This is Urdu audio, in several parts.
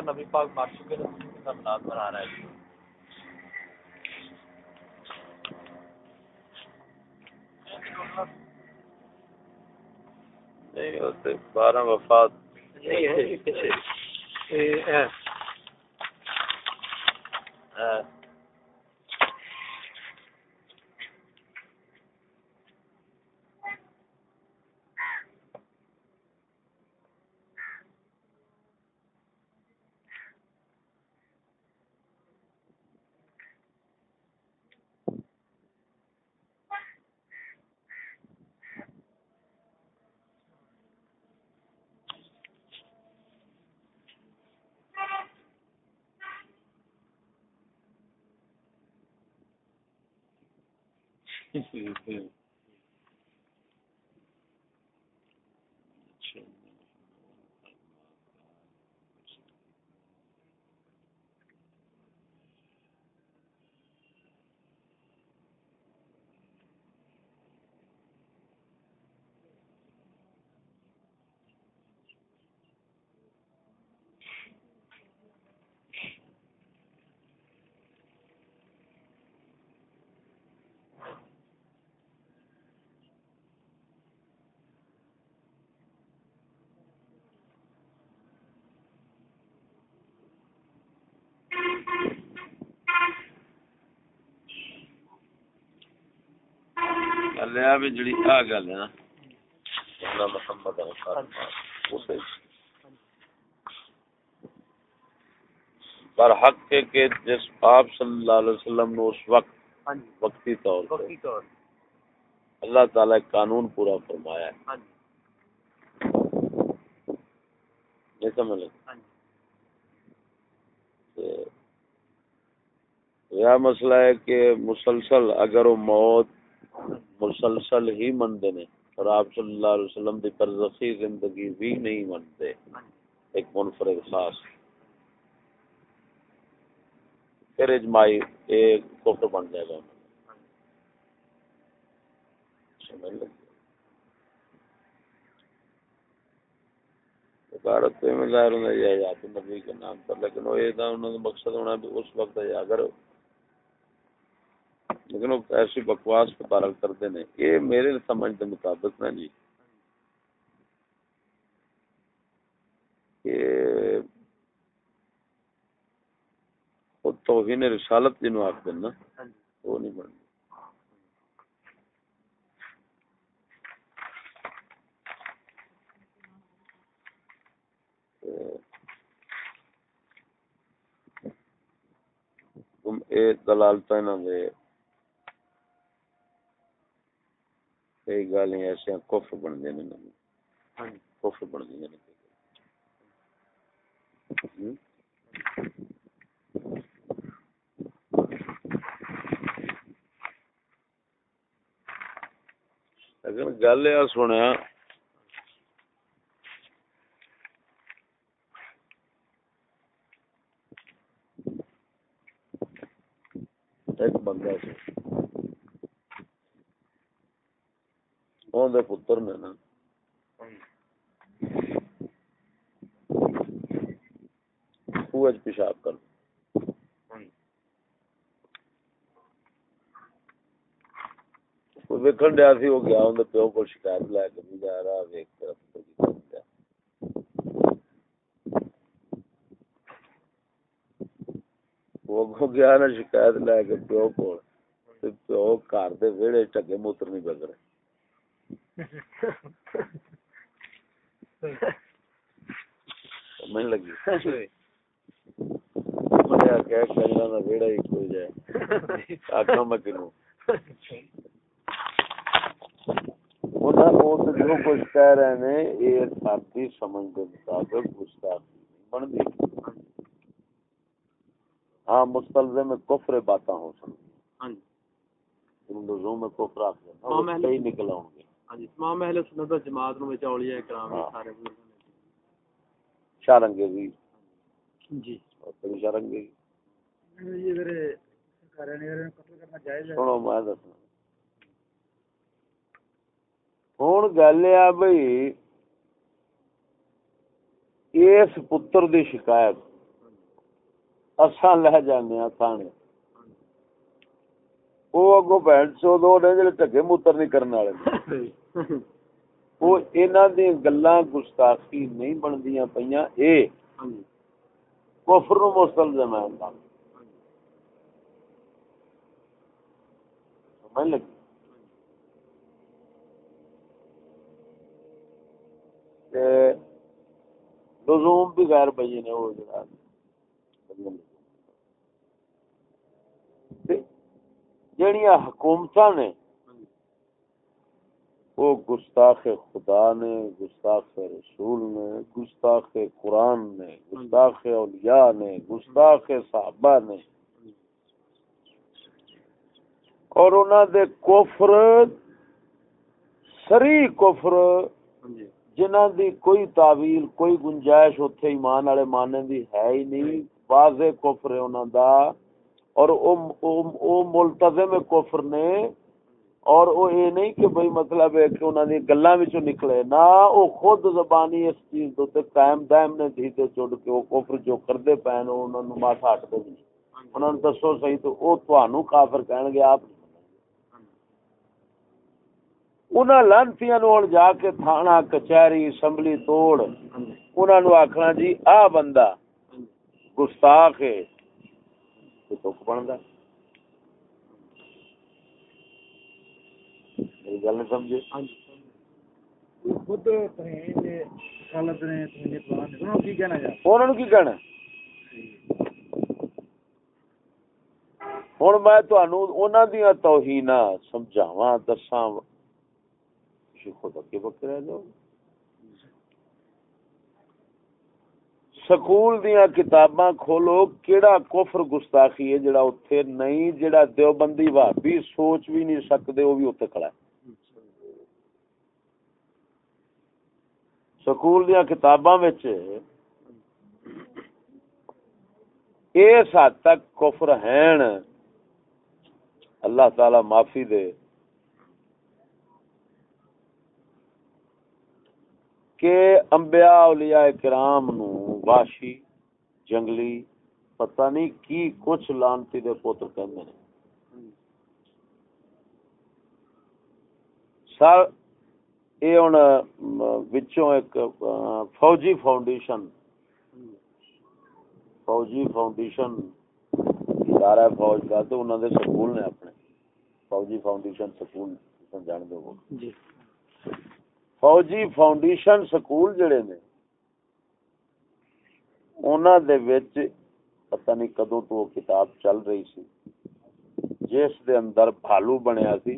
نبی پاک مار چکے بنا رہا ہے۔ نہیں بارہ وفات۔ ہوں ہوں گل بھی جڑی آ گل ہے نا محمد پر حق ہے کہ جس آپ صلی اللہ علیہ وسلم نے اس وقت۔ وقتی طور پر اللہ تعالی قانون پورا فرمایا ہے ہاں جی۔ یہ سمجھ ہاں جی۔ یہ مسئلہ ہے کہ مسلسل اگر وہ موت مسلسل ہی منتے نے۔ اور آپ صلی اللہ علیہ وسلم دی برزخی زندگی بھی نہیں منتے ایک منفرد خاص۔ پھر اجماعی ایک کفر بن جائے گا۔ عبارت میں ظاہر ہونا یا نبی کے نام پر، لیکن وہ یہ مقصد ہونا اس وقت ہے اگر لیکن وہ ایسی بکواس کو پارل کرتے ہیں یہ میرے سمجھ کے مطابق نا جی کہ توہین رسالت جنوں آپ دینا وہ نہیں بننا تم اے دلالتا نہ دے کئی گالیں ایسے کفر بن دے نے ہاں جی۔ کفر بن دے نے اگر گل یہ سنیا ایک بندہ سے دے پتر نے نا۔ پیشاب کر۔ ویکن ڈیا سی، وہ گیا، اندر پیو کو شکایت لے کے بھی جا رہا ویک وہ گیا نا شکایت لے کے پیو کو پیو گھر دے ویڑے ٹگے موتر نہیں میں ویڑا ہی کوئی جائے میں کنو جو کچھ کہہ رہے ہیں سمجھ کے مطابق گستاخی بن ہاں مستلزم میں کفر باتاں ہو سکتی لزوم میں کفر آ کے نکل آؤں گے کرام شارنگے بھی جی اور شارنگے یہ میرے سنو میں دسنا ہن گل اس پتر دی شکایت اساں لے جانے ہاں تھانے وہ اگو بہن چو دو نے جڑے ٹکے موتر نہیں کرنے والے وہ انہاں دی گلاں گستاخی نہیں بندیاں پیاں اے کفر نو مستلزم ہے اللہ سمجھ لگی؟ لزوم بھی غیر بین ہے وہ جڑا۔ جڑیاں حکومتاں نے وہ گستاخ خدا نے، گستاخ رسول نے، گستاخ قرآن نے، گستاخ اولیاء نے، گستاخ صحابہ نے۔ اور انہوں دے کفر، سری کفر جنہ دی کوئی تعویل، کوئی گنجائش اتنے ایمان والے ماننے دی ہے ہی نہیں، واضح کفر ہے انہوں دا۔ اور او ملتظم کفر نے اور او اے نہیں کہ بھئی مطلب ہے کہ انہوں نے گلاں وچوں نکلے، نہ او خود زبانی اس چیز دے تے قائم دائم نے دھی تے کے او کفر جو کردے پین انہوں نے ماتھا ہٹ دے انہوں نے دسو صحیح تو او تانوں کافر کہن گے آپ۔ انہاں لانتیاں نو جا کے تھانہ، کچہری، اسمبلی توڑ، انہاں نو آکھنا جی آ بندہ گستاخ ہے، تو تک بندا۔ میری گل نہیں سمجھے۔ خود غلط نے انہوں کی کہنا انہوں نے کی کہنا؟ ہوں میں تنوع انہوں دیا توہین سمجھاوا دساں۔ خود اگے بکے رہ جاؤ۔ سکول دیا کتاباں کھولو کیڑا کفر گستاخی ہے جڑا اتھے نہیں جڑا دیوبندی بھابی سوچ بھی نہیں سکتے وہ بھی اتنے کھڑا ہے۔ سکول دیا کتاباں اس حد تک کفر ہیں۔ اللہ تعالی معافی دے۔ کہ انبیاء اولیاء کرام نو واشی جنگلی، پتہ نہیں کی کچھ لانتی دے پوتر کہندے نے۔ سر اے ہن وچوں ایک فوجی فاؤنڈیشن فوجی فاؤنڈیشن ادارہ فوج کا تو انہوں دے سکول نے اپنے فوجی فاؤنڈیشن سکول جان دو جی فوجی فاؤنڈیشن سکول جڑے نے انہاں دے وچ پتہ نہیں کدوں تو کتاب چل رہی سی جس دے اندر بھالو بنیا سی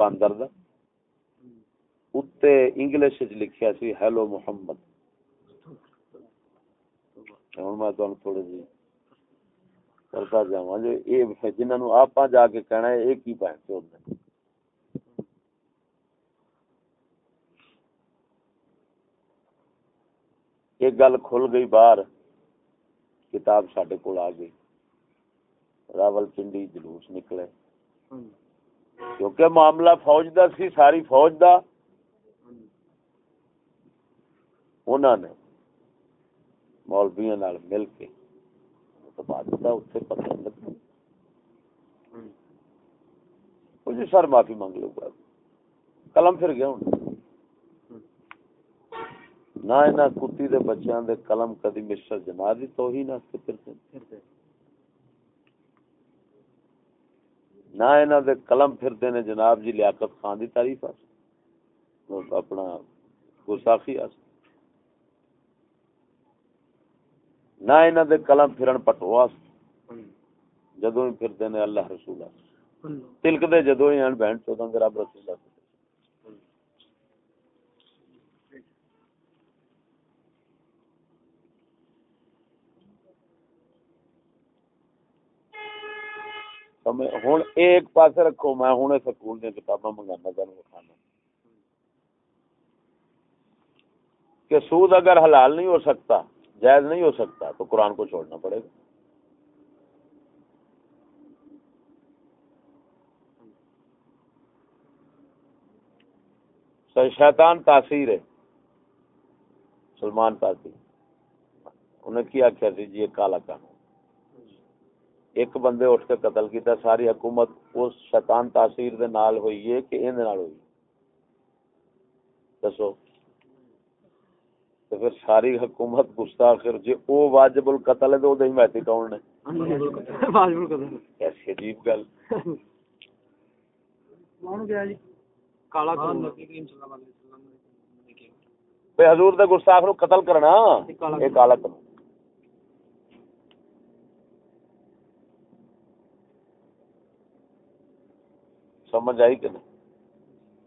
باندر دا اتے انگلش لکھیا سی ہیلو محمد ہن میں تھوڑے جی کرتا جاواں جو نو آپاں جا کے کہنا ہے اے کی تے ہوندے ایک گل کھل گئی باہر کتاب سڈے کو آ گئی راول پنڈی جلوس نکلے کیونکہ معاملہ فوج دا سی ساری فوج دا انہوں نے مولویا مل کے پتہ لگا جی سر معافی منگ لو گا قلم پھر گیا ہوں نہ نہ کتی دے بچیاں دے قلم کدی مشر جنا دی توہین واسطے پھرتے نہ انہاں دے قلم پھردے نے جناب جی لیاقت خان دی تعریف واسطے اپنا گستاخی واسطے نہ انہاں دے قلم پھرن پٹو واسطے جدوں ہی پھردے نے اللہ رسول تلک دے جدوں ہی ان بہن چودہ دے رب رسول اللہ ہوں ایک پاس رکھو، میں ہوں سکول دیا کتاباں منگانا تین وکھانا۔ کہ سود اگر حلال نہیں ہو سکتا جائز نہیں ہو سکتا، تو قرآن کو چھوڑنا پڑے گا۔ شیطان تاثیر ہے، سلمان پارٹی انہیں کیا کیا سی جی کالا قانون۔ ایک بندے اٹھ کے قتل کیتا، ساری حکومت اس شیطان تاثیر دے نال ہوئی ہے کہ ان نال ہوئی دسو۔ تو پھر ساری حکومت گستاخ جی او واجب القتل ہے تو او حمایتی کون نے واجب القتل۔ ایسی عجیب گل۔ کون گیا جی؟ کالا قانون حضور دے گستاخ نو قتل کرنا۔ یہ کالا قانون سمجھ آئی کہ نہیں؟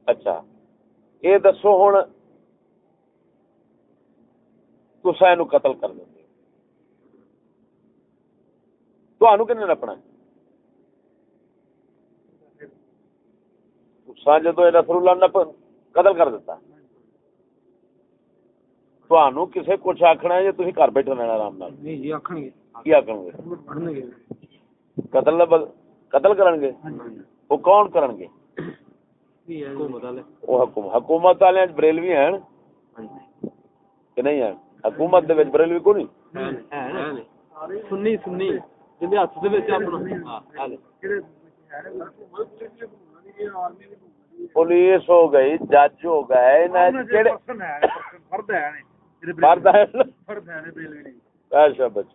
اچھا۔ یہ دسو ہوں تسا یہ قتل کر دیں تو کن نپنا جدو نسر اللہ نپ قتل کر دیتا کسے کچھ آخنا ہے جی گھر بیٹھے رہنا آرام نال؟ جی، کی آخ گے قتل قتل کرن گے ہاں جی۔ وہ کون کرن گے حکومت والے۔ بریلوی ہیں۔ کہ نہیں ہیں؟ حکومت دے بریلوی کو نہیں؟ سنی سنی۔ پولیس ہو گئی جج ہو گئے اچھا فرد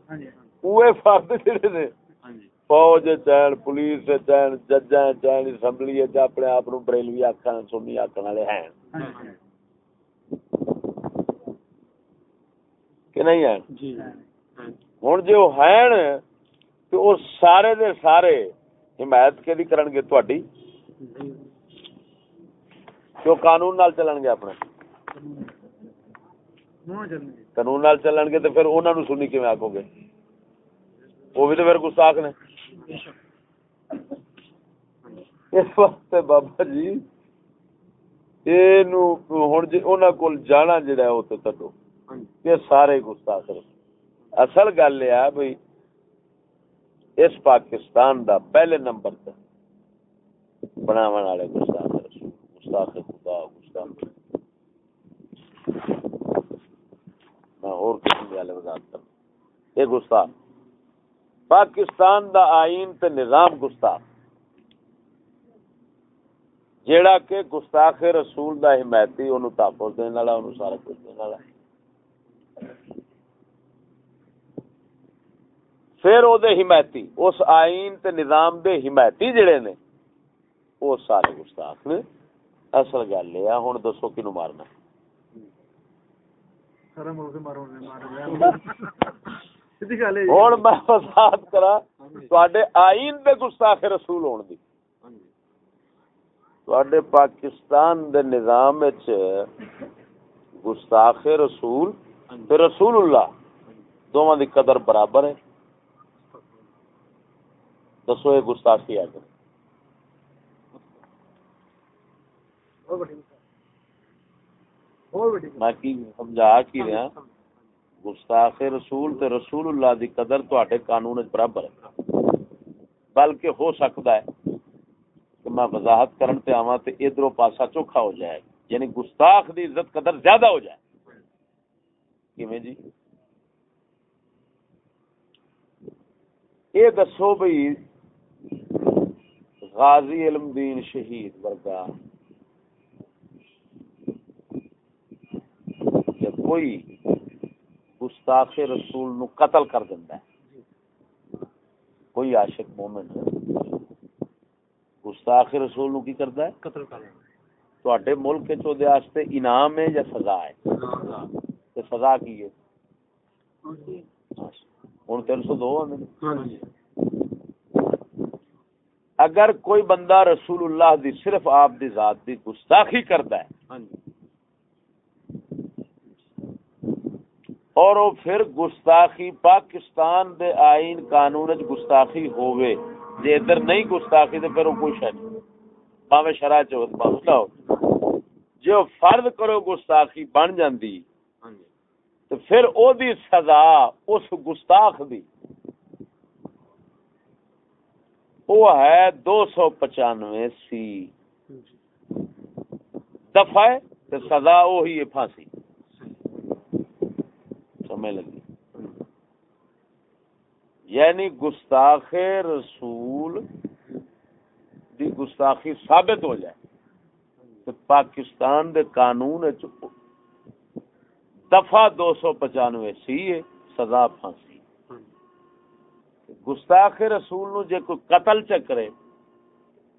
فوج چین پولیس چین ججا چین اسمبلی اپنے آپ بریلوی آخر سنی آخر والے ہیں۔ کہ نہیں ہیں جی۔ ہوں جو ہیں تو وہ سارے دے سارے حمایت کے کرن گے تھی جو قانون نال چلن گے اپنے۔ قانون نال چلن گے تو پھر انہوں نے سنی کیون آکو گے؟ وہ بھی تو پھر گستاخ نے۔ اس وقت بابا جی ہوں جی کول جانا جہا وہ تو تڈو۔ یہ سارے گستاخ اصل گل یہ بھائی اس پاکستان دا پہلے نمبر تے بناو والے گستاخ رسول گستاخ خدا، گستاخ میں اور کسی والے وضاحت کر یہ گستاخ، پاکستان دا آئین تے نظام گستاخ۔ جیڑا کہ گستاخ رسول دا حمایتی، اونوں تحفظ دین والا، اونوں سارا کچھ دین والا پھر او دے حمایتی اس آئین تے نظام دے حمایتی جڑے نے او سارے گستاخ نے اصل گل ہے ہن دسو کینو مارنا ہوں میں وضاحت کرا تے آئین دے گستاخ رسول ہون دی۔ تے پاکستان دے نظام گستاخ رسول تے رسول اللہ دونوں دی قدر برابر ہے۔ دسو یہ گستاخی ہے۔ میں سمجھا کی رہا گستاخ رسول تے رسول اللہ دی قدر تواڈے قانون وچ برابر ہے۔ بلکہ ہو سکتا ہے کہ میں وضاحت کرن تے آواں تے ادھروں پاسا چوکھا ہو جائے۔ یعنی گستاخ دی عزت قدر زیادہ ہو جائے۔ کیویں جی اے دسو بھئی غازی علم دین شہید ورگا کوئی گستاخ رسول نو قتل کر دیندا ہے کوئی عاشق مومن گستاخ رسول نو کی کردا ہے قتل کر تواڈے ملک واسطے انعام ہے یا سزا ہے تے سزا کی ہے؟ ہن 302 آندے ہاں جی۔ اگر کوئی بندہ رسول اللہ دی صرف آپ دی ذات دی گستاخی کردا ہے ہاں جی۔ اور وہ پھر گستاخی پاکستان دے آئین قانون گستاخی ہوئے جے ادھر نہیں گستاخی تو پھر وہ کوئی شہ نہیں۔ پاوے شرح چوت پاوے ہو جو فرد کرو گستاخی بن جاندی تو پھر او دی سزا، اس گستاخ دی۔ وہ ہے دو سو پچانوے سی۔ دفعہ سزا وہی ہے پھانسی۔ سمجھ لگی؟ یعنی گستاخ رسول دی گستاخی ثابت ہو جائے۔ تو پاکستان دے قانون دفعہ دو سو پچانوے سی سزا پھانسی۔ گستاخ رسول نو جے کوئی قتل چکرے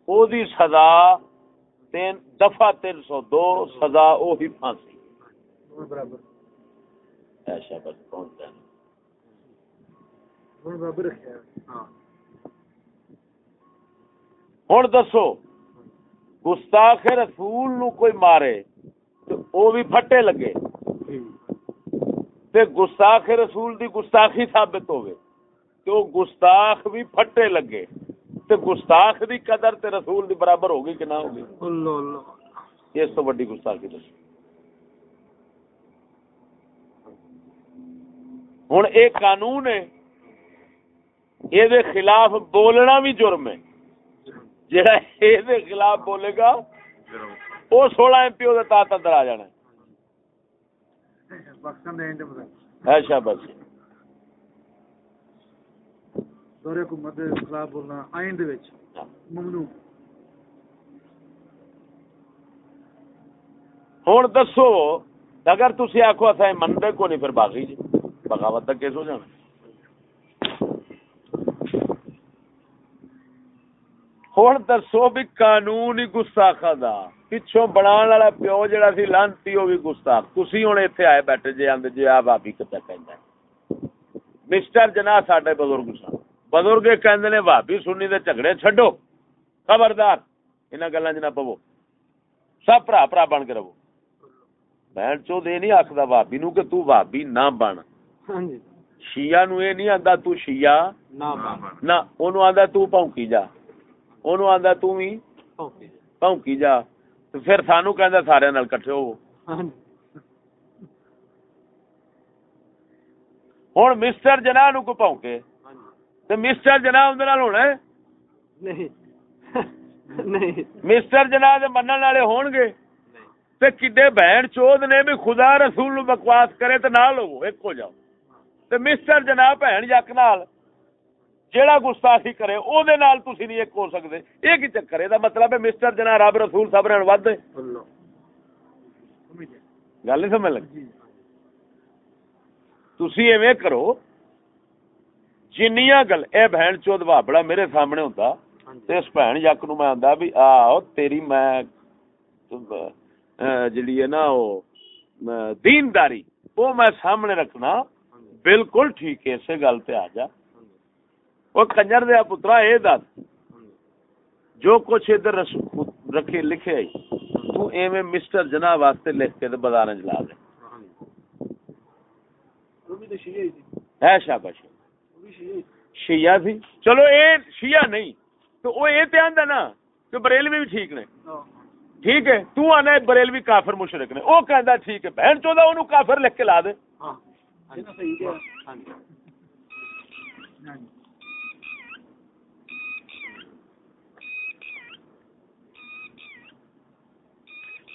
او دی سزا تین، دفعہ تین سو دو، سزا او ہی پھانسی۔ ایسا بس کون جانے۔ ہوں دسو، گستاخ رسول نو کوئی مارے تو او بھی پھٹے لگے۔ تے گستاخ رسول دی گستاخی ثابت ہوئے تو گستاخ بھی پھٹے لگے۔ تے گستاخ دی قدر تے رسول دی برابر ہوگی کہ نہ ہوگی؟ اللہ اللہ۔ اس تو بڑی گستاخی دسو۔ ہوں ایک قانون ہے یہ خلاف بولنا بھی جرم ہے۔ جہاں یہ خلاف بولے گا وہ سولہ ایم پی او تحت اندر آ جانا اچھا بس ہوں دسو اگر تھی آخو اصا منتے کو نہیں پھر باغی جی بغاوت کا کیس ہو جانا ہوں دسو بھی قانون ہی گستاخا دا پچھوں بنا والا پیو جہاں سی لانتی وہ بھی گستاخ تھی ہوں اتنے آئے بیٹھے جی آدھے جی آ بھابی کتنا کہ مسٹر جنا سڈے بزرگ سن بزرگ کہ بھابی سنی دے جھگڑے چڈو خبردار ان گلا چ نہ پو سب برا برا بن کے رہو بہن چو دے نہیں آخر بھابی نو کہ تو بھابی نہ بن ہاں جی۔ شیعہ نو یہ نہیں آتا تو شیعہ نہ اونوں آندا تو پونکی جا اونوں آندا تو وی پونکی جا تو پھر سانو کہندا سارے نال کٹھے ہو ہن مسٹر جناح نو کو پونکے تے مسٹر جناح اون نال ہونا نہیں نہیں مسٹر جناح دے منن والے ہون گے تے کڈے بہن چود نے بھی خدا رسول نو بکواس کرے تے نہ لو ایک ہو جاؤ تے مسٹر جناب بھن یک نال جیڑا گستاخی کرے او دے نال تسی نہیں ایک ہو سکدے۔ اے کی چکر ہے؟ دا مطلب ہے مسٹر جناب رب رسول سب رہن ود گل نہیں سمجھ لگی؟ تسی ایویں کرو جنیاں گل اے بہن چود بابڑا میرے سامنے ہوندا تے اس بہن یک نو میں آندا بھی آ تیری میں جڑی ہے نا او دینداری وہ میں سامنے رکھنا بالکل ٹھیک ہے اسی گل پہ آ جا۔ وہ کنجر دیا پترا یہ دس جو کچھ ادھر رکھے لکھے آئی تو ایویں مسٹر جنا واسطے لکھ کے بازار چلا دے۔ ہے شاباش۔ شیعہ تھی۔ چلو اے شیعہ نہیں تو وہ یہ تو آدھا نا کہ بریلوی بھی ٹھیک نے۔ ٹھیک ہے تو آنا بریلوی کافر مشرق نے۔ وہ کہہ ٹھیک ہے بہن چودہ انہوں کافر لکھ کے لا دے۔ ہاں۔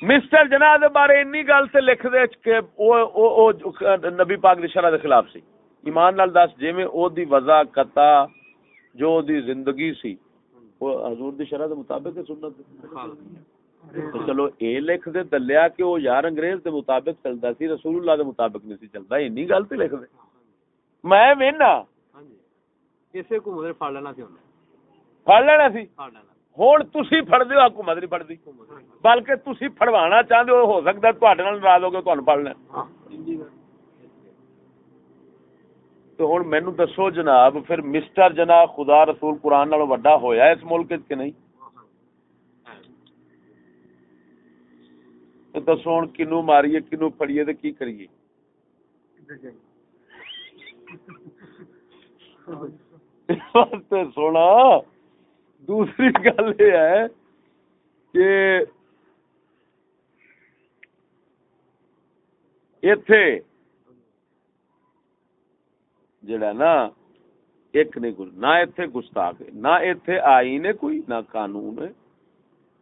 مسٹر جناح دے بارے انی گل سے لکھ دے کہ او او او نبی پاک دی شرع دے خلاف سی۔ ایمان نال دس جویں او دی وضع قطع جو دی زندگی سی او حضور دی شرع دے مطابق سنت؟ چلو اے لکھ دے دلیا کہ وہ یار انگریز دے مطابق چلدا سی رسول اللہ دے مطابق نہیں سی چلدا اینی گل تے لکھ دے۔ میں وینا ہاں جی۔ اسے کو مدر پھڑ لینا سی پھڑ لینا سی؟ ہن تسی پھڑ دیو حکومت نہیں دی بلکہ تسی پھڑوانا چاہندے ہو ہو تواڈے نال ناراض ہو کے لیں ہاں۔ تو ہن مینوں دسو جناب پھر مسٹر جناب خدا رسول قرآن نال وڈا ہویا اس ملک کہ نہیں دسو ہوں کنو ماریے کنو پڑیے تو کی کریے سونا دوسری گل یہ ہے کہ اتے جڑا نا، ایک نہیں نہ اتے گستاخ نہ اتے آئی کوئی نہ قانون ہے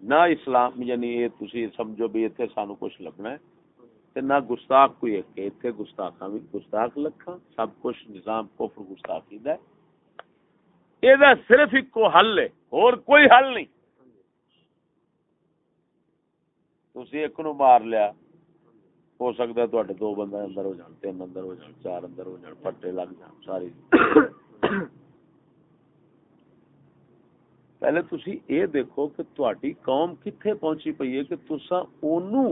نہ اسلام یعنی یہ تسی سمجھو بھی اتنے سانو کچھ لبنا ہے، تے نہ گستاخ کوئی ایک ہے اتنے گستاخاں بھی گستاخ لکھاں، سب کچھ نظام کفر گستاخی دا ہے۔ یہ صرف ایک حل ہے اور کوئی حل نہیں تسی ایک نو مار لیا ہو سکتا ہے تواڈے دو بندے اندر ہو جان تین اندر ہو جان چار اندر ہو جان پٹے لگ جان ساری پہلے تسی اے دیکھو کہ تواڈی قوم کتھے پہنچی پئی ہے کہ تساں اونوں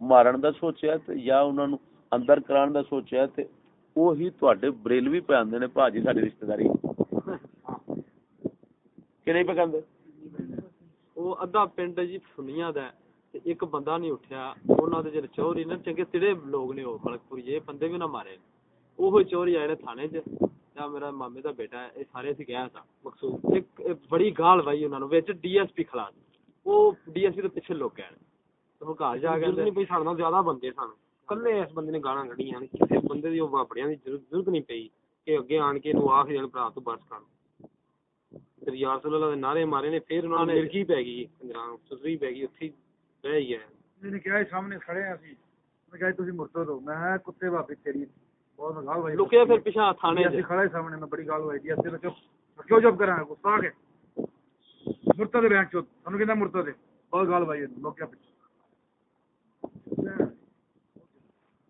مارن دا سوچیا تے یا انہاں نو اندر کران دا سوچیا تے وہی تواڈے بریلوی پہ آندے نے بھاجی ساڈی رشتہ داری کہ نہیں پکاندے وہ ادھا پنڈ جی سنیا دا ایک بندہ نہیں اٹھیا انہاں دے جڑے چوری نے چنگے تڑے لوگ نے او ملک پور یہ بندے بھی نہ مارے وہ چوری آئے نے تھانے چ یا میرا مامے دا بیٹا ہے اے سارے سی گیا تھا مقصود ایک بڑی گال وائی انہاں نو وچ ڈی ایس پی کھلا وہ ڈی ایس پی دے پیچھے لوگ گئے تو گھر جا کے نہیں پئی ساڈے زیادہ بندے سن کلے اس بندے نے گالاں کڈیاں نے کسے بندے دی او بڑیاں دی ضرورت نہیں پئی کہ اگے آن کے نو آکھ جان بھرا تو بس کر پھر یا رسول اللہ دے نعرے مارے نے پھر انہوں نے مرگی پی گئی سسری پی گئی اوتھے رہ گیا میں نے کہا سامنے کھڑے ہیں اسی میں کہا تسی مرتد ہو میں کہا کتے تیری بہت گال لکے پھر پیچھے تھانے اسی کھڑے سامنے میں بڑی گال ہوئی دی اسی چپ کیوں چپ کراں غصہ کے مرتد بیان چوت انہوں کہندا مرتد ہے بہت گال پیچھے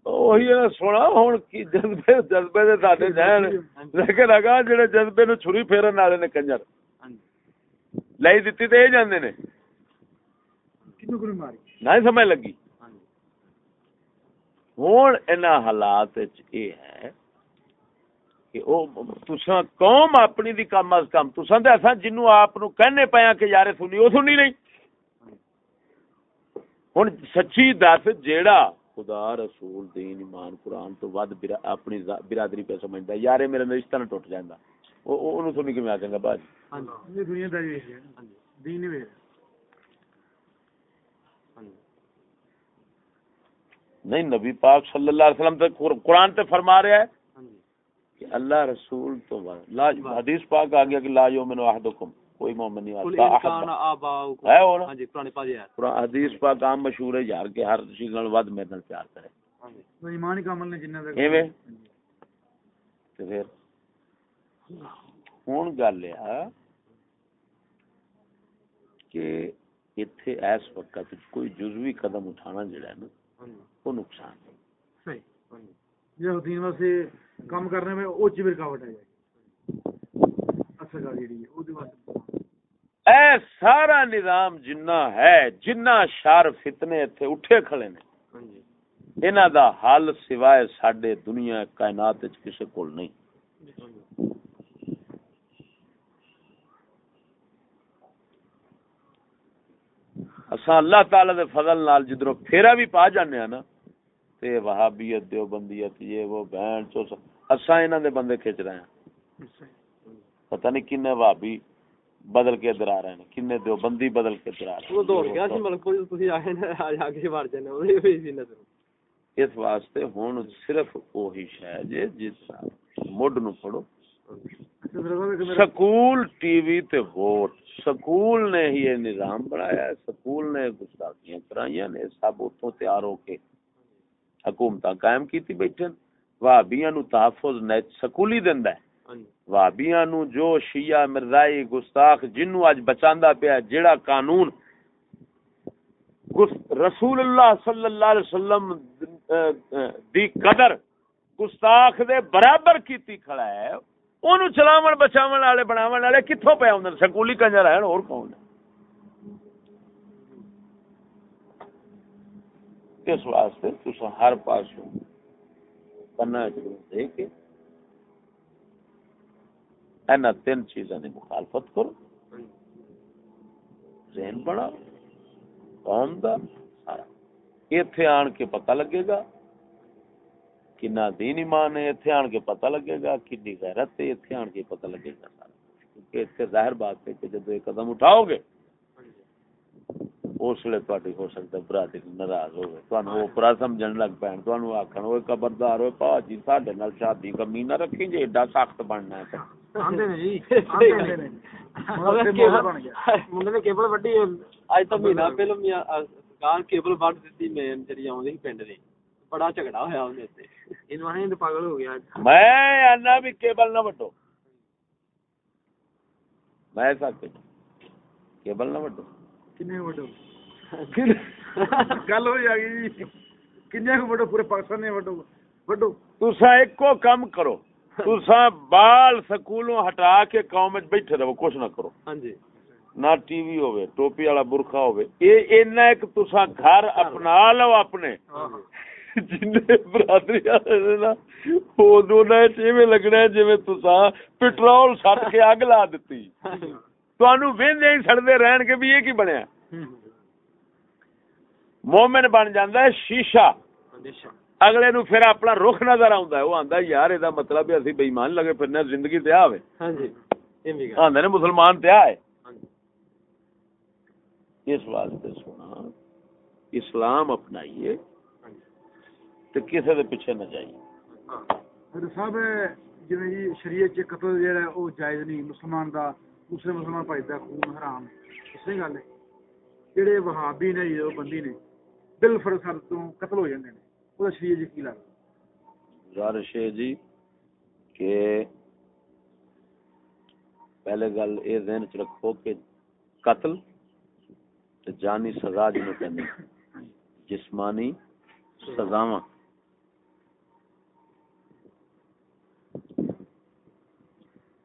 وہی ہے سونا ہوں کی جذبے جذبے دے ساڈے لیکن اگا جڑے جذبے نو چھری پھیرن والے نے کنجر لئی دتی تے اے جاندے نے کنوں کو ماری نہیں سمجھ لگی ہوں ان حالات یہ ہے کہ او تساں قوم اپنی دی کم از کم تساں تے اساں جنوں آپ نو کہنے پیا کہ یار سنی او سنی نہیں ہن سچی دس جیڑا خدا رسول دین ایمان قرآن تو ود اپنی برادری پہ سمجھدا یار میرا رشتہ نہ ٹوٹ جاندا گا باجی ہاں جی۔ یہ دنیا داری ویکھ ہے۔ ہاں جی۔ دین ہاں جی۔ نہیں نبی پاک صلی اللہ علیہ وسلم تے قر- قرآن تے فرما رہا ہے کہ اللہ رسول تو لا حدیث پاک آ گیا کہ لا یؤمن احدکم کوئی مومن نہیں آتا ہے؟ ہاں جی ہے۔ قرآن حدیث پاک عام مشہور ہے یار کہ ہر چیز نال ود میرے نال پیار کرے۔ ہاں جی۔ تو ایمان ہی کا عمل نے جنہ تک ایویں؟ تے پھر؟ ہن گل کہ ایتھے اس وقت کوئی جزوی قدم اٹھانا جڑا ہے نا وہ نقصان ہے صحیح یہ دین واسطے کام کرنے میں او چ رکاوٹ ہے اصل گل جڑی ہے او دے واسطے اے سارا نظام جنہ ہے جنہ شر فتنے ایتھے اٹھے کھڑے نے ہاں جی انہاں دا حل سوائے ساڈے دنیا کائنات وچ کسے کول نہیں ہاں جی اساں اللہ تعالی دے فضل نال جدرو پھیرا بھی پا جانے ہاں نا تے وہابیت دیوبندیت یہ وہ بہن چو اساں انہاں دے بندے کھچ رہے ہیں۔ پتہ نہیں کنے وہابی بدل کے ادھر آ رہے ہیں کنے دیوبندی بدل کے ادھر آ رہے وہ ہیں دوڑ گیا سی ملک پور تسی آئے نا آج آگے وڑ جانے وہ ہوئی سی نظر۔ اس واسطے ہن صرف وہی شے جے جس مڈ نو پڑو سکول ٹی وی تے ووٹ۔ سکول نے ہی یہ نظام بنایا ہے۔ سکول نے گستاخیاں کرائیاں نے سب اتوں تیار ہو کے حکومت قائم کیتی بیٹھے وہابیاں نو تحفظ نیت سکولی دیندا ہے۔ ہاں جی۔ وہابیاں نو جو شیعہ مرزائی گستاخ جنو اج بچاندا پیا جیڑا قانون رسول اللہ صلی اللہ علیہ وسلم دی قدر گستاخ دے برابر کیتی کھڑا ہے اونوں چلاون بچاون والے بناون والے کتھوں پے اوندے سکولی کنجر ہیں اور کون اس واسطے تساں ہر پاسوں پنا دے کے اینا تین چیزاں دی مخالفت کرو ذہن بڑا قوم دا سارا ایتھے آن کے پتہ لگے گا کنا دین ایمان ہے اتنے آن کے پتہ لگے گا کنی غیرت ہے اتنے آن کے پتہ لگے گا کیونکہ اتنے ظاہر بات ہے کہ جب ایک قدم اٹھاؤ گے اس لیے تاری ہو سکتا برادری ناراض ہوگی تمہیں اوپرا سمجھن لگ پین تمہیں آخر ہوئے خبردار ہوئے پا جی سڈے شادی کمی نہ رکھی جی ایڈا سخت بننا ہے اج تو مہینہ پہلو میاں سرکار کیبل بڑھ دیتی میں جڑی آؤں پنڈ دی بڑا جھگڑا ہویا پاگل ہو گیا میں انا بھی کیبل نہ وٹو میں ایسا کیبل نہ وٹو گل ہو جائے گی ایک کو کرو تسا بال سکولوں ہٹا کے قوم وچ بیٹھے رہو کچھ نہ کرو نہ ٹی وی ہوے ٹوپی والا برکھا ہوے گھر اپنا لو اپنے پٹرول سٹ کے اگ لا دیتی ہی سڑتے رہن کے بھی یہ کی بنیا مومن بن جاندہ ہے شیشہ اگلے نو پھر اپنا رخ نظر آندا ہے وہ آندا یار اے مطلب ہے اسی لگے پھرنا زندگی تے آوے ہاں جی مسلمان تے آئے اس واسطے سونا اسلام اپنائیے تے کسے دے پیچھے نہ جائی پھر ہاں۔ صاحب جویں جی شریعت چ قتل جڑا ہے او جائز نہیں۔ مسلمان دا دوسرے مسلمان پائی دا خون حرام۔ ہے اسی گل ہے۔ جڑے وہابی نے جو بندی نے بل فرسل تو قتل ہو جاندے نے۔ او شریعت جی کی لگدا گزارش شی جی کہ پہلے گل اے ذہن چ رکھو کہ قتل جانی سزا جنہوں کہنے جسمانی سزاواں۔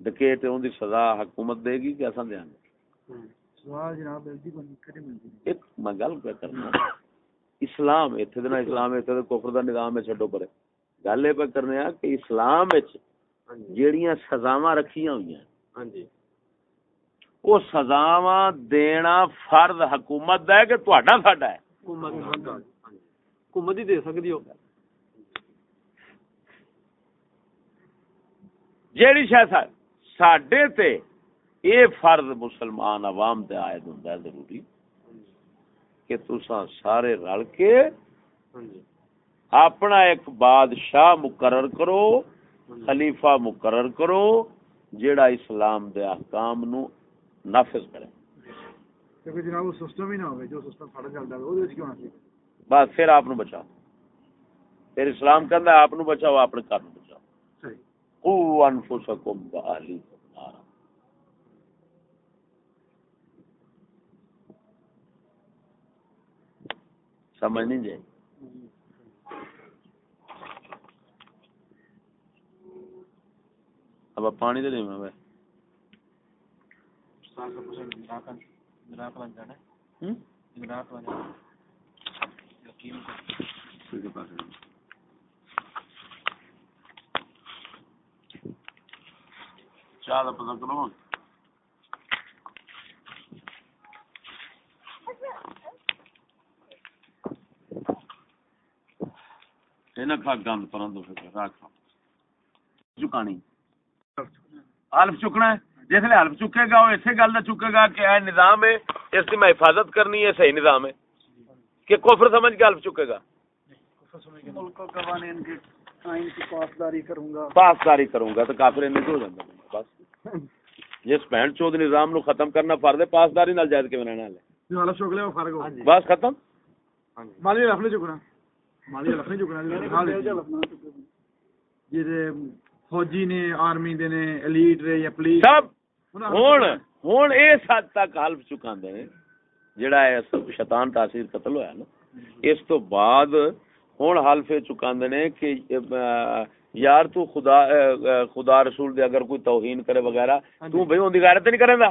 ڈکیٹ ان سزا حکومت دے گی کہ اساں دیاں گے؟ ہاں، سوال جناب جی ایک میں گل اسلام ایتھے دنا اسلام ایتھے تے کفر دا نظام ہے چھڈو پرے۔ گل اے پہ کرنے آ کہ اسلام وچ ہاں جی۔ جیڑیاں سزاواں رکھیاں ہوئی ہیں ہاں جی۔ او سزاواں دینا فرض حکومت دا ہے کہ تہاڈا ساڈا ہے؟ حکومت حکومت ہی دے سکدی ہو۔ جیڑی شے ساری ساڈے تے اے فرض مسلمان عوام تے عائد ہوندا ہے ضروری کہ تساں سارے رل کے اپنا ایک بادشاہ مقرر کرو خلیفہ مقرر کرو جیڑا اسلام دے احکام نو نافذ کرے۔ بس پھر آپ نو بچاؤ۔ پھر اسلام کہ آپ بچاؤ اپنے گھر نو بچاؤ۔ سمجھ نہیں جائے اب پانی دے دیں میں چار پتہ کرو نہ کھا گند پرندوں سے راکھا چکانی حلف چکنا ہے جس لیے حلف چکے گا وہ اسی گل چکے گا کہ اے نظام ہے اس کی میں حفاظت کرنی ہے صحیح نظام ہے کہ کفر سمجھ کے حلف چکے گا پاسداری کروں گا تو کافر ان ہو جاتا جس بہن چود نظام نو ختم کرنا فرد ہے پاسداری نال جائز کے بنانا ہے بس ختم مالوی رکھنے چکنا مالی حلف نہیں چکنا جہے فوجی نے آرمی دے نے ایلیٹ رے یا پولیس سب ہون ہون اس حد تک حلف چکاندے نے جڑا ہے شیطان تاثیر قتل ہویا نا اس تو بعد ہون حلف چکاندے نے کہ یار تو خدا خدا رسول دے اگر کوئی توہین کرے وغیرہ تو بھئی اون دی غیرت نہیں کریندا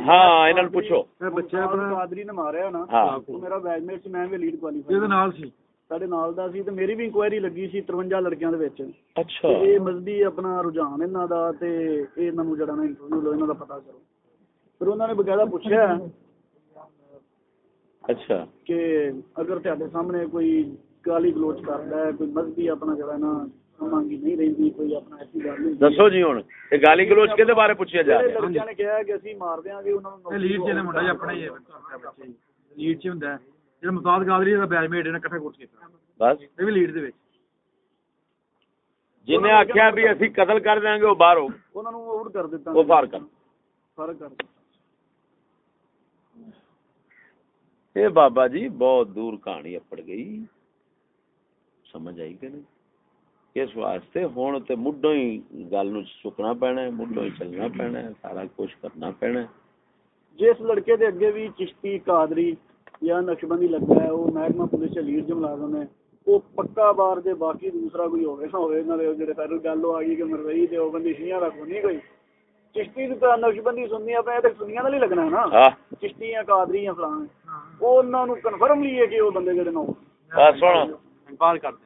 ہاں لڑکیاں رجحان کرو پھر کہ اگر سامنے کوئی گالی گلوچ کرتا ہے کوئی مذہبی اپنا جڑا دسو جی ہوں گالی گلوچ کے بارے پوچھا بھی جن آخیا بھی اسی قتل کر دیا گے باہر کر بابا جی بہت دور کہانی اپڑ گئی سمجھ آئی کہ نہیں اس واسطے ہوں تو مڈو ہی گل چکنا پینا ہے مڈو ہی چلنا پینا ہے سارا کچھ کرنا پینا ہے۔ جس لڑکے دے اگے بھی چشتی قادری یا نقشبندی لگتا ہے وہ محکمہ پولیس چ لیڈ جو ملازم ہے وہ پکا بار دے باقی دوسرا کوئی ہوے نہ ہوے نہ جڑے سارے گل ہو گئی کہ مروئی دے او بندی رکھو نہیں کوئی۔ چشتی تو نقشبندی سننی پے تے سنیاں نال لگنا ہے نا؟ ہاں۔ چشتیاں قادریاں فلاں او ہاں۔ انہاں نو کنفرم لیے کہ او بندے جڑے نہ ہو سن ہاں۔ انکار کر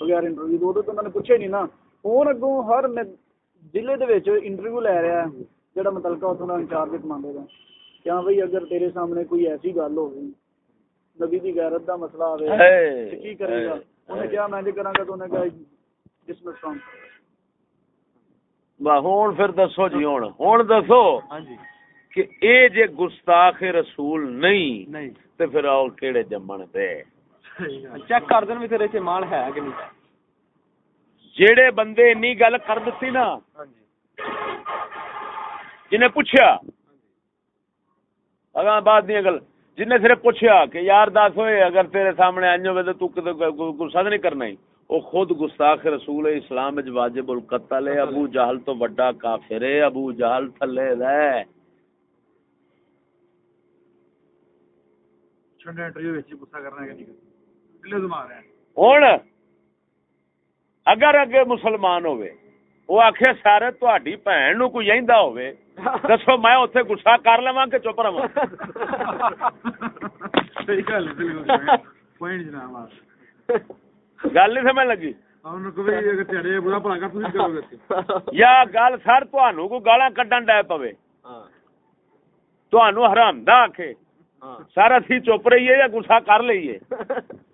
بغیر انٹرویو تو تو میں نے پوچھے نہیں نا ہوں اگوں ہر ضلع کے انٹرویو لے رہا ہے جہاں متعلقہ اتوں کا انچارج کمانڈے کا کیا بھائی اگر تیرے سامنے کوئی ایسی گل ہو گئی نبی کی غیرت کا مسئلہ آئے کی کرے گا انہیں کیا میں کرا گا تو انہیں کہا جس میں سام ہوں پھر دسو جی ہوں ہوں دسو کہ اے جے گستاخ رسول نہیں تو پھر آؤ کہڑے جمن پہ چیک کر دین تیرے چ مال ہے کہ نہیں جیڑے بندے انی گل کر دتی نا جنہیں پوچھا اگا بعد دی گل جنہیں صرف پوچھا کہ یار دس ہوئے اگر تیرے سامنے انج ہوئے تو تو غصہ نہیں کرنا ہی او خود گستاخ رسول اسلام اج واجب القتل ابو جہل تو بڑا کافر ہے ابو جہل تھلے رہ چھنڈے انٹرویو وچ غصہ کرنا کہ نہیں ہوں اگر اگے مسلمان ہوئے وہ آخے سارے تہاڈی بھن نو کوئی یہندا ہوئے دسو میں اوتھے غصہ کر لواں کہ چپ رہواں گل نہیں سمجھ لگی؟ یا گل سر تہانوں کو گالاں کڈن ڈے پے ہاں۔ تہانوں حرام دا ہاں۔ سر اسی چپ رہیے یا گسا کر لیے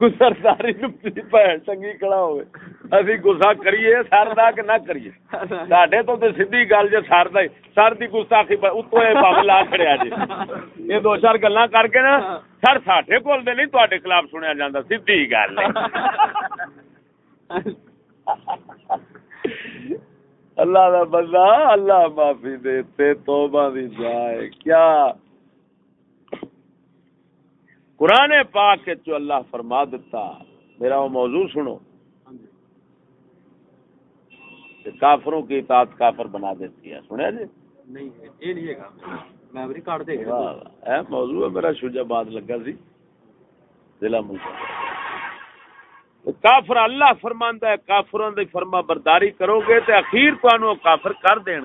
گستاخی جی۔ دو چار گلاں کر کے نا، سر ساڈے کول دے نہیں تواڈے خلاف سنیا جا سی گل اللہ کا بندہ، اللہ معافی دے توبہ دی جائے۔ کیا قرآن پاک جو اللہ فرما دیتا میرا وہ موضوع سنو۔ کہ کافروں کی اطاعت کافر بنا دیتی ہے۔ سنے جی؟ نہیں باد لگا کافر اللہ ہے کافروں دی فرما برداری کرو گے اخیر کافر کر دین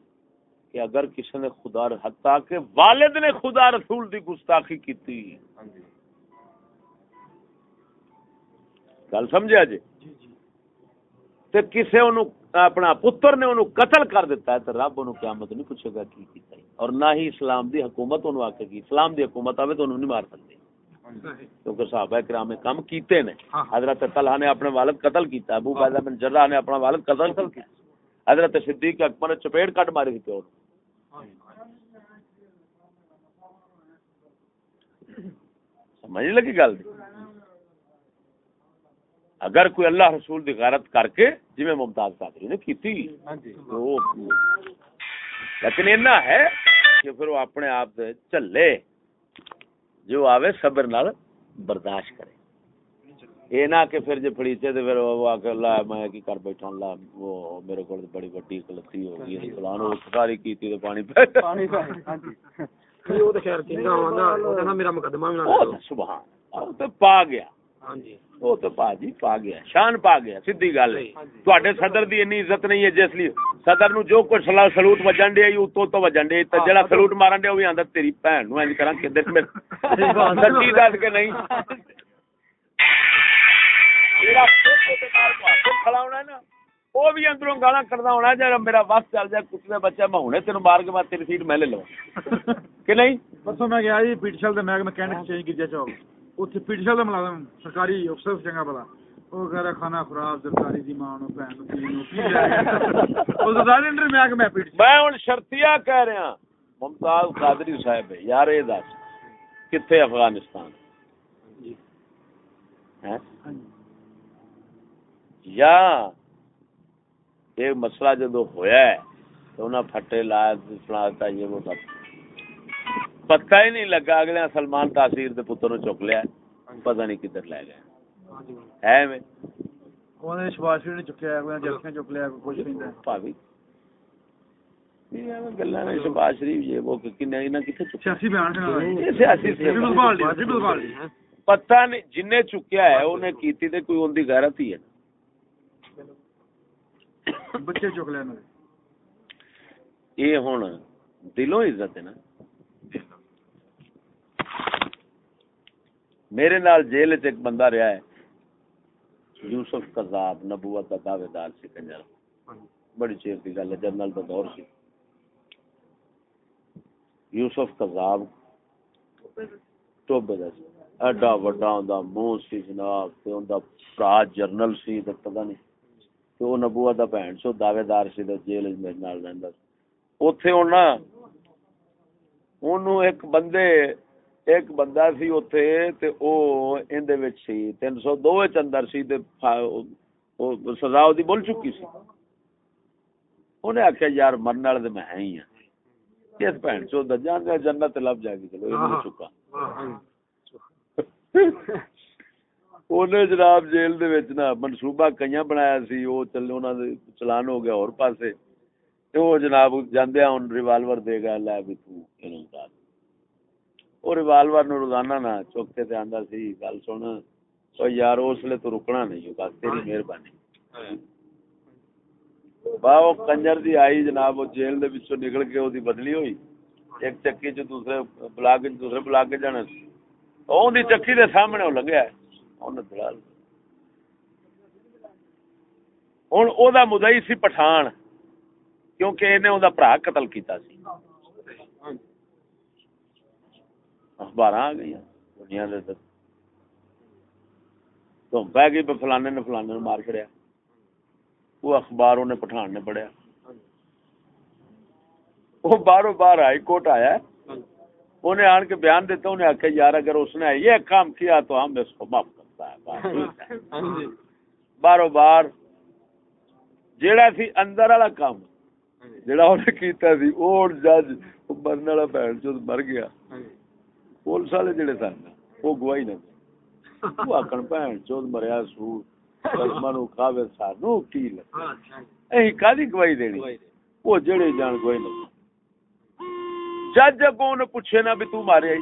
کہ اگر کسی نے خدا حتا کہ والد نے خدا رسول دی گستاخی کیتی ہاں جی۔ گل سمجھا جی،, جی تے کسے اپنا پتر نے انہوں قتل کر دیتا ہے تو رب انہوں قیامت نہیں پوچھے گا کی کیتا ہے۔ اور نہ ہی اسلام دی حکومت انہوں آکے کی اسلام دی حکومت آوے تو انہوں نہیں مار سکتے۔ ہاں جی۔ کیونکہ صحابہ اکرام میں کام کیتے نے۔ ہاں۔ حضرت طلحہ نے اپنے والد قتل کیتا ہے ابو بیدہ بن جرہ نے اپنا والد قتل کیتا۔ ہے حضرت صدیق اکبر نے چپیڑ کٹ ماری تھی پیو۔ سمجھ لگی گل؟ اگر کوئی اللہ رسول دی غیرت کر کے جی میں ممتاز قادری نے کیتی ہاں جی۔ وہ لیکن اینا ہے کہ پھر وہ اپنے آپ چلے جو آوے صبر نال برداشت کرے۔ یہ نہ کہ پھر جے پھڑیچے تے پھر وہ آ کے اللہ میں کی کر بیٹھا اللہ وہ میرے کول بڑی بڑی غلطی ہو گئی ہے فلاں وہ ساری کیتی تے پانی پانی ہاں جی۔, ہاں جی۔ وہ تے خیر کیندا ہوندا او میرا مقدمہ بھی نہ سبحان او تے پا گیا۔ ہاں جی۔ او تے پا جی پا گیا شان پا گیا سیدھی گل ہے۔ ہاں جی۔ تواڈے صدر دی اتنی عزت نہیں ہے جس لیے صدر نو جو کچھ سلا سلوٹ وجن دے او تو تو وجن دے تے ہاں۔ جڑا سلوٹ مارن دے او وی آندا تیری بہن نو انج کراں کدھر میرے سچی دس کے نہیں؟ جڑا پھوٹے تے مار کو ہاتھ کھڑا ہونا ہے نا وہ بھی اندروں گالاں کردا ہونا جڑا میرا وقت چل جائے کتے بچہ میں ہنے تینوں مار کے میں تیری سیٹ میں لے لواں کہ نہیں ਪਰਸੋਂ ਮੈਂ ਗਿਆ ਜੀ ਪੀਟੀਸ਼ਲ ਦੇ ਮਹਿਕਮੇ ਮਕੈਨਿਕ ਚੇਂਜ ਕੀਤਾ ਚੌਕ ਉੱਥੇ ਪੀਟੀਸ਼ਲ ਦਾ ਮੁਲਾਜ਼ਮ ਸਰਕਾਰੀ ਅਫਸਰ ਚੰਗਾ ਭਲਾ ਉਹ ਕਹ ਰਿਹਾ ਖਾਣਾ ਖਰਾਬ ਸਰਕਾਰੀ ਦੀ ਮਾਂ ਨੂੰ ਭੈਣ ਨੂੰ ਪੀਣ ਨੂੰ ਕੀ ਲੈ ਗਿਆ ਉਹ ਸਰਕਾਰੀ ਅੰਡਰ ਮਹਿਕਮੇ ਪੀਟੀਸ਼ਲ میں ہوں شرطیا کہہ رہا ممتاز قادری صاحب ہے یار یہ دس کتنے افغانستان ہیں؟ یا یہ مسئلہ جدو ہویا ہے تو انہیں پھٹے لایا فلاتا یہ وہ سب پتہ ہی نہیں لگا اگلے سلمان تاثیر دے پتر نو چک لیا پتہ نہیں کدھر لے گئے ہے میں ਉਹਨੇ ਸ਼ਵਾਸ਼ ਵੀ ਨਹੀਂ ਚੁੱਕਿਆ ਕੋਈ ਜਲਖੀਆਂ ਚੁੱਕ ਲਿਆ ਕੋਈ ਕੁਝ ਨਹੀਂ ਦਾ ਭਾਵੀ ਇਹ ਐਵੇਂ ਗੱਲਾਂ ਨੇ ਸ਼ਬਾਸ਼ ਸ਼ਰੀਫ ਜੇ ਉਹ ਕਿੰਨੇ ਇਹਨਾਂ ਕਿੱਥੇ ਚੁੱਕ ਸਿਆਸੀ ਬਿਆਨ ਸੁਣਾ ਇਹ ਸਿਆਸੀ ਸੀ ਬਿਲਕੁਲ ਬਾਲਦੀ ਬਿਲਕੁਲ ਬਾਲਦੀ ਪਤਾ ਨਹੀਂ ਜਿੰਨੇ ਚੁੱਕਿਆ ਹੈ ਉਹਨੇ ਕੀਤੀ ਤੇ ਕੋਈ ਉਹਦੀ ਗੈਰਤ ਹੀ ਹੈ بچے چک لے یہ ہوں دلوں عزت ہے نا۔ میرے نال جیل ایک بندہ رہا ہے۔ یوسف کذاب، نبوت کا دعوے دار سی کنجر۔ بڑی چیر کی گل ہے، جنرل کا دور سی۔ یوسف کذاب۔ ٹوبے دا سی۔ ایڈا وڈا ہوندا منہ سی جناب، تے ہوندا پرا جرنل سی پتہ نہیں۔ تو وہ نبوت دا بہن سو دعوے دار سی جیل میرے نال رہندا سی اوتھے ایک بندے ایک بندہ سی اوتھے تے او این دے وچ سی 302 اندر سی سزا دی بول چکی سی اونے آخیا یار مرن والے میں ہے ہی ہاں اس بہن سو دا جان جنت لب جا گی چلو یہ چکا ਉਹਨੇ ਜਨਾਬ ਜੇਲ੍ਹ ਦੇ ਵਿੱਚ ਨਾ ਮਨਸੂਬਾ ਕਈਆਂ ਬਣਾਇਆ ਸੀ ਉਹ ਚੱਲੇ ਉਹਨਾਂ ਦੇ ਚਲਾਨ ਹੋ ਗਿਆ ਹੋਰ ਪਾਸੇ ਤੇ ਉਹ ਜਨਾਬ ਜਾਂਦਿਆਂ ਹੁਣ ਰਿਵਾਲਵਰ ਦੇਗਾ ਲੈ ਵੀ ਤੂੰ ਇਹਨੂੰ ਉਤਾਰ ਉਹ ਰਿਵਾਲਵਰ ਨੂੰ ਰੋਜ਼ਾਨਾ ਨਾ ਚੁੱਕ ਕੇ ਤੇ ਆਂਦਾ ਸੀ ਗੱਲ ਸੁਣ ਓ ਯਾਰ ਉਸ ਵੇਲੇ ਤੂੰ ਰੁਕਣਾ ਨਹੀਂ ਓ ਬਸ ਤੇਰੀ ਮਿਹਰਬਾਨੀ ਬਾ ਉਹ ਕੰਜਰ ਦੀ ਆਈ ਜਨਾਬ ਉਹ ਜੇਲ੍ਹ ਦੇ ਵਿੱਚੋਂ ਨਿਕਲ ਕੇ ਉਹਦੀ ਬਦਲੀ ਹੋਈ ਇੱਕ ਚੱਕੀ ਚ ਦੂਸਰੇ ਬਲਾਕ ਚ ਦੂਸਰੇ ਬਲਾਕ ਚ ਜਾਣਾ ਸੀ ਉਹਦੀ ਚੱਕੀ ਦੇ ਸਾਹਮਣੇ ਉਹ ਲੱਗਿਆ ہوں مدعی سی پٹھان کیونکہ انہیں وہ برا قتل کیتا سی۔ اخبار آ گئی دنیا دے تو پہ گئی پہ فلانے نے فلانے نے مار چڑیا وہ اخبار انہیں پٹھان نے پڑھیا۔ وہ باہروں بار ہائی کورٹ آیا ہاں۔ انہیں آن کے بیان دیتا انہیں آخیا یار اگر اس نے یہ کام کیا تو ہم اس کو معاف کر۔ ہاں۔ بارو بار جیڑا سی اندر والا کام جیڑا انہیں کیتا سی اور جج مرن والا بہن چود مر گیا۔ پولیس والے جڑے سن وہ گواہی نہ وہ آکھن بہن چود مریا سور قسمہ نو کھاوے سانو کی لگا اے ہاں، جی۔ کالی گواہی دینی؟ وہ جڑے جان گواہی نہ جج اگوں نے پوچھے نہ بھی تو مارے آئی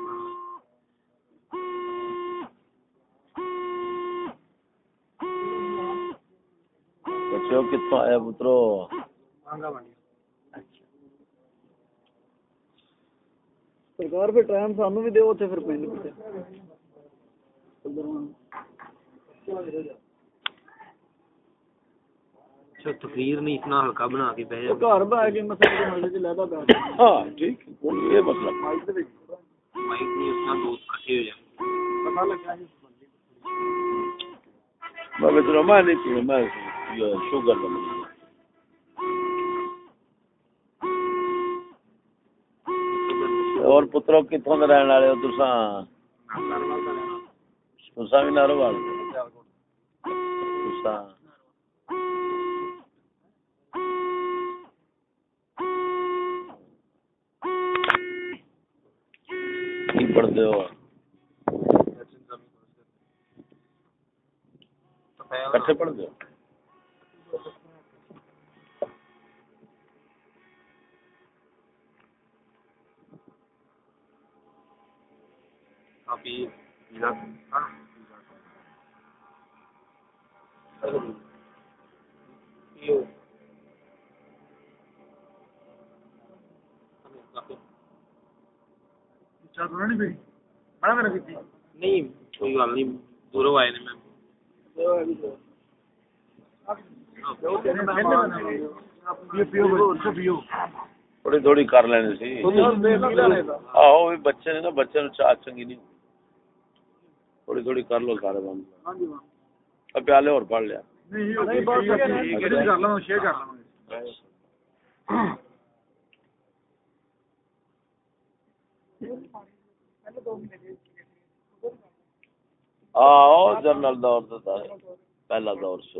کتوں آیا پترو؟ سرکار پھر ٹائم سانو بھی دے اتنے پنڈ اچھا، تقریر نہیں اتنا ہلکا بنا کے شوگر کا مریض اور پترو کتوں کے رہنے والے ہو تسا تسا بھی نارو والے پڑھتے ہو؟ کٹھے پڑھتے ہو؟ فی نہیں کوئی آئے نے تھوڑی تھوڑی کر لینی سی۔ آہو بچے نے نا بچے چاہ چنگی نہیں۔ تھوڑی تھوڑی کر لو سارے بند۔ پیالے اور پڑھ لیا۔ ہاں، جنرل دور پہلا دور سے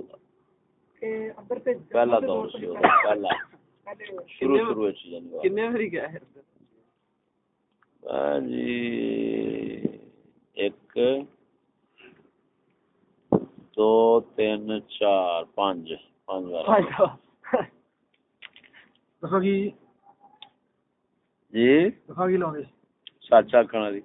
پہلا دور سے پہلا۔ شروع شروع ہاں جی ایک۔ دو تین چار پانچ پانچ جی؟ سچ آخنا جی۔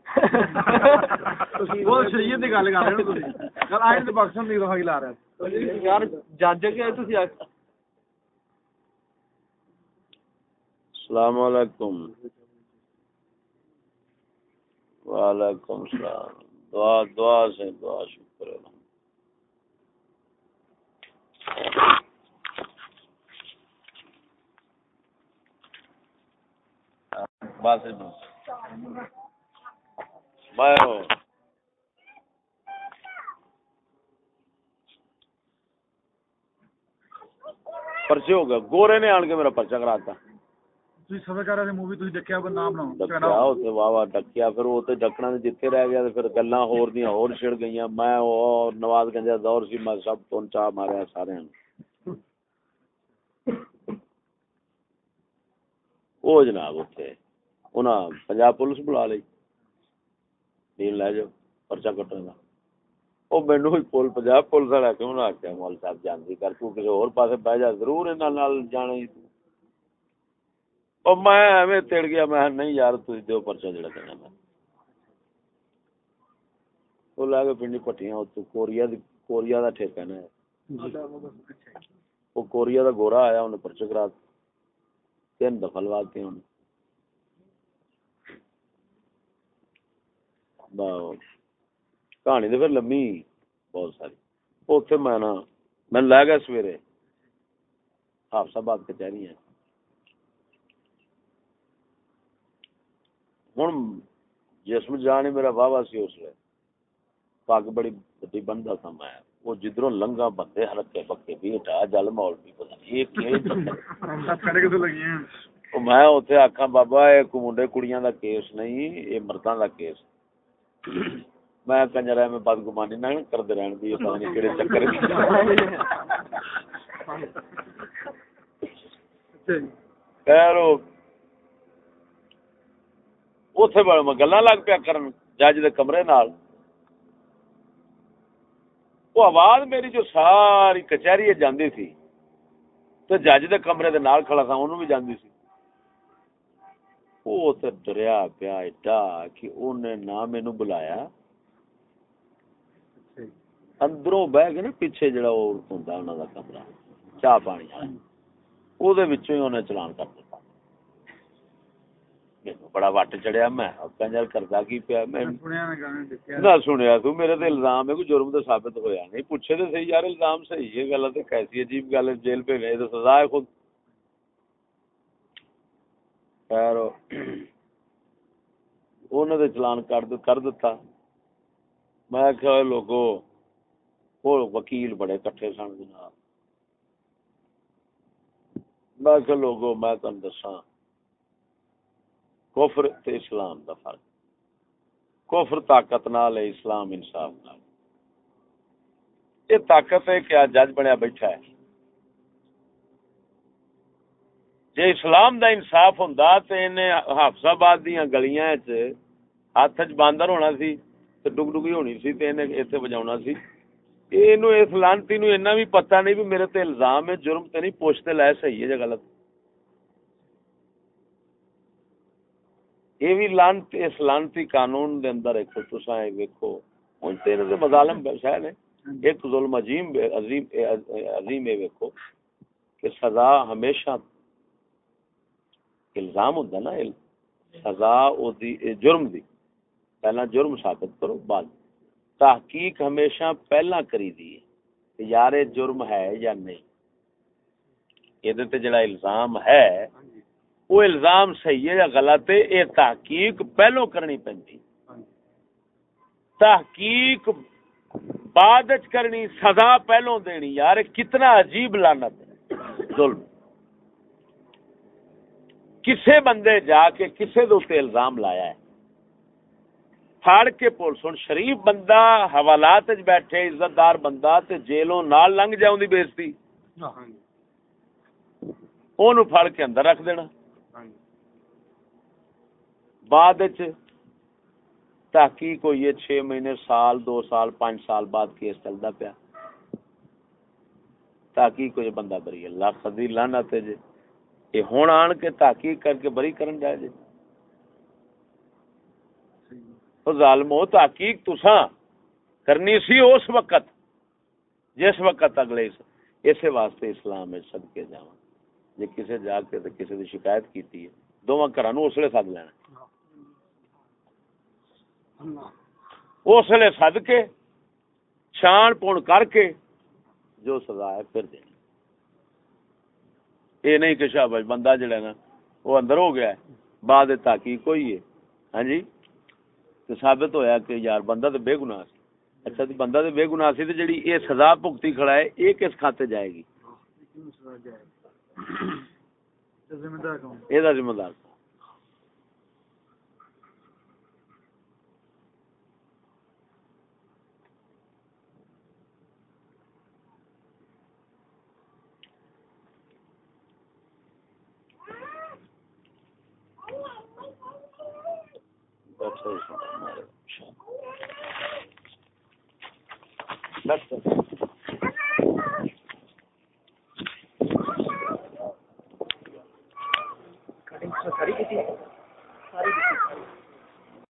السلام علیکم۔ وعلیکم السلام۔ دعا دعا سے دعا شکر بس۔ میں پرچے ہو گیا گورے نے آن کے میرا پرچا کراتا۔ ਤੁਸੀਂ ਸਫਰ ਕਰ ਰਹੇ ਮੂਵੀ ਤੁਸੀਂ ਦੇਖਿਆ ਉਹ ਨਾਮ ਬਣਾਓ ਡੱਕਿਆ ਉੱਥੇ ਵਾਵਾ ਡੱਕਿਆ ਫਿਰ ਉਹ ਤੇ ਡੱਕਣਾ ਦੇ ਜਿੱਥੇ ਰਹਿ ਗਿਆ ਤੇ ਫਿਰ ਗੱਲਾਂ ਹੋਰ ਦੀਆਂ ਹੋਰ ਛਿੜ ਗਈਆਂ ਮੈਂ ਉਹ ਨਵਾਜ਼ ਗੰਜ ਦਾ ਦੌਰ ਸੀ ਮੈਂ ਸਭ ਤੋਂ ਚਾਹ ਮਾਰਿਆ ਸਾਰਿਆਂ ਨੂੰ ਉਹ ਜਨਾਬ ਉੱਥੇ ਉਹਨਾਂ ਪੰਜਾਬ ਪੁਲਿਸ ਬੁਲਾ ਲਈ ਨੀਲ ਲੈ ਜਾਓ ਪਰਚਾ ਕੱਟਣ ਦਾ ਉਹ ਮੈਨੂੰ ਵੀ ਪੁਲ ਪੰਜਾਬ ਪੁਲਿਸ ਵਾਲਾ ਕਿਉਂ ਨਾ ਆਖਿਆ ਮੌਲ ਸਾਹਿਬ ਜਾਂਦੀ ਕਰ ਤੂੰ ਕਿਸੇ ਹੋਰ ਪਾਸੇ ਬਹਿ ਜਾ ਜ਼ਰੂਰ ਇਹਨਾਂ ਨਾਲ ਜਾਣਾ میں ایویں تیڑ گیا میں نہیں یار تھی دیو پرچا جڑا کرنا میں وہ لا کے پنڈی پٹیاں تو کوریا دی کوریا دا ٹھیکہ نا وہ کوریا دا گورا آیا انہیں پرچہ کرا تین دفعہ لوا کے انہیں کہانی دے پھر لمبی بہت ساری اوتھے میں نا میں لے گیا سویرے آپ سب بات کچہری ہیں ہوں جسم جانے میرا واہ سی اس لیے پگ بڑی بڑی بندہ تھا میں وہ جدھروں لنگا بندے ہلکے پکے بھی ہٹا جل مول بھی پتہ میں اوتھے آکھاں بابا اے منڈے کڑیاں دا کیس نہیں اے مرداں دا کیس میں کنجرا میں بد گمانی نہ کر رہن دی پتہ نہیں کیڑے چکر خیر اوتھے میں گلاں لگ پیا کرن جج دے کمرے نال۔ وہ آواز میری جو ساری کچہری جاندی تھی تو جج دے کمرے دے نال کھڑا تھا اونوں بھی جاندی سی وہ تے ڈریا پیا ایڈا کہ اونے نہ مینوں بلایا۔ اندروں بہ کے نا پیچھے جڑا وہ ہوندا انہاں دا کمرہ چاہ پانی والا۔ ہاں۔ اودے وچوں ہی اونے چلان کر بڑا وٹ چڑیا میں کنجر کردا کی پیا میں نہ سنیا تو میرے تے الزام ہے کوئی جرم تے ثابت ہویا نہیں پوچھے تے صحیح یار الزام صحیح ہے غلط ہے کیسی عجیب گل ہے جیل پہ گئے تو سزا ہے خود خیر انہوں نے چلان کر دیتا میں کہ لوگو وہ وکیل بڑے کٹھے سن جناب میں کہ لوگو میں تم دساں کفر تے اسلام دا فرق۔ کفر طاقت نال ہے، اسلام انصاف نال۔ یہ طاقت ہے کہ جج بنیا بیٹھا ہے۔ جے اسلام دا انصاف ہوندا تے انہیں حافظ آباد دیاں گلیاں وچ ہاتھ وچ باندر ہونا سی تے ڈگ ڈگی ہونی سی تے انہیں ایتھے وجاونا سی۔ اینو اس لانتی نو اتنا بھی پتہ نہیں بھی میرے تے الزام ہے، جرم تے نہیں، پوچھتے لائے صحیح ہے یا غلط۔ ہے یہ بھی لانتی اس لانتی قانون دے اندر ایک تساں اے ویکھو ہن تے مظالم شاید ہے ایک ظلم عظیم عظیم اے- عظیم یہ ویکھو کہ سزا ہمیشہ الزام ہوندا نا سزا او دی اے جرم دی پہلا جرم ثابت کرو بعد تحقیق ہمیشہ پہلا کری دی کہ یار جرم ہے یا نہیں یہ تے جڑا الزام ہے وہ الزام صحیح ہے یا غلط ہے یہ تحقیق پہلو کرنی پیندی تحقیق بعد کرنی سزا پہلو دینی۔ یار کتنا عجیب لعنت ہے۔ ظلم۔ کسے بندے جا کے کسے دے اوتے الزام لایا ہے۔ پھاڑ کے پولیس ہن شریف بندہ حوالات بیٹھے عزت دار بندہ تے جیلوں نال لنگ جاؤں دی بےزتی۔ اونوں پھڑ کے اندر رکھ دینا۔ بعد تحقیق ہوئی ہے چھ مہینے، سال، دو سال، پانچ سال بعد کیس چلتا پیا۔ تحقیق ہوئی بندہ بری۔ اللہ خدی لعنت ہے جی۔ یہ ہون آن کے تحقیق کر کے بری کرن جائے جی۔ او ظالمو تحقیق تساں کرنی سی اس وقت، جس وقت اگلے اس- اسے واسطے اسلام ہے، صدقے جاواں۔ جے کسے جا کے تے کسے دی شکایت کیتی ہے، دوواں گھراں نو اسلے سد لینا۔ اسلے سد کے چھان پون کر کے جو سزا ہے پھر دینی۔ یہ نہیں کہ شاباش بندہ جڑا نا وہ اندر ہو گیا ہے بعد تحقیق ہوئی ہے۔ ہاں جی؟ تو ثابت ہویا کہ یار بندہ تو بے گناہ سی۔ اچھا تو بندہ تو بے گناہ سی تو جڑی یہ سزا بھگتی کھڑا ہے یہ کس کھاتے جائے گی؟ ذمہ دار کون یہ ذمہ دار ساری